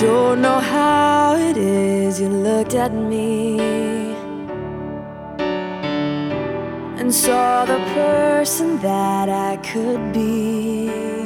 don't know how it is you looked at me and saw the person that I could be.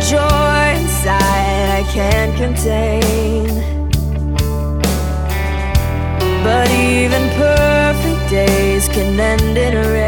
Joy inside I can't contain. But even perfect days can end in rain.